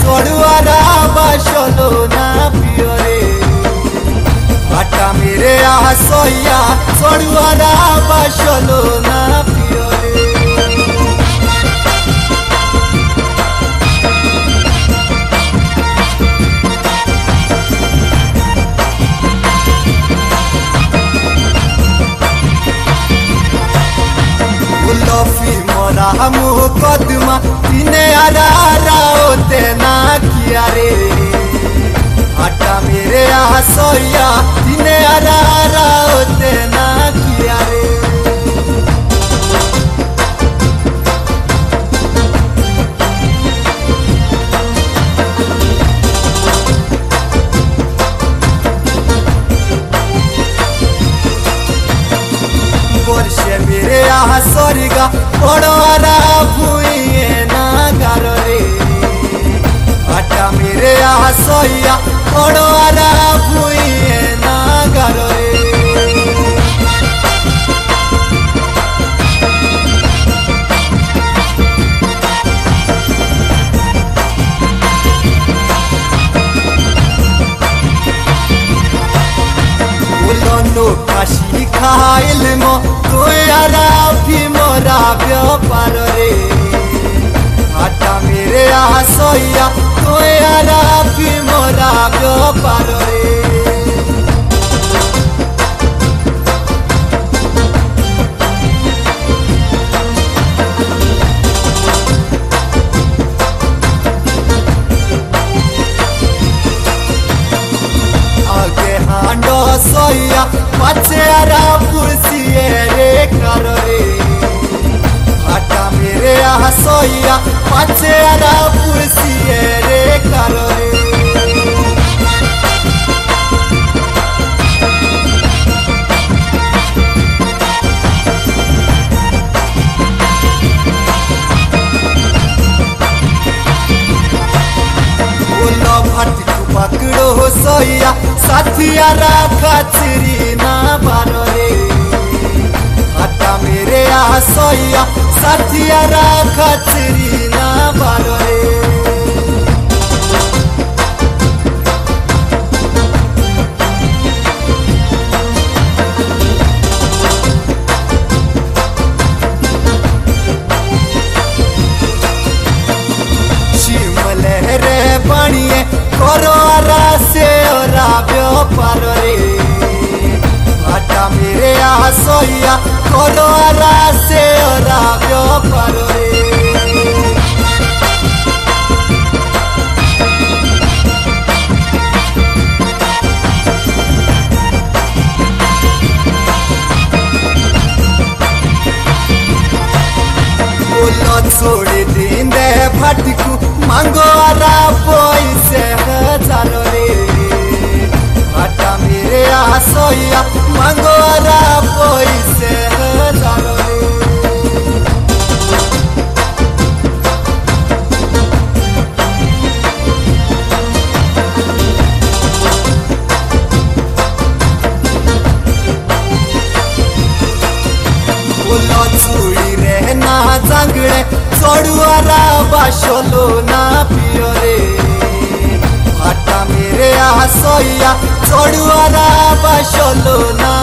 চড়ুয়ারা বাসলো না পিয়রে আটা মেরে আসইয়া চড়ুয়ারা বাসলো না মরা মু কদমা তিনে আরা होते ना किया रे। आटा मेरे सोया दिने आरारा होते ना किया रे। बोर्शे मेरे यहाँ सोरीगा बड़ो हरा भैया सैया भूया सोया पचेरा कुर्सिए रे कर रे हटा मेरे सोया पचेरा कुर्सिए कर साथियारा ना बानो रे। हटा मेरे आसोया साथियारा कचरी ना बनिए करो से पार रे भाटा मेरे आसोया कोनो से राव्यो पार छोड़ दिन दे भटकू मांगो पैसे। आसोया मांगो आरा पैसे हजारो रे बोलो चुड़ी रे ना जांगड़े चढ़ुआरा बासलो ना पियो रे आटा मेरे आसोया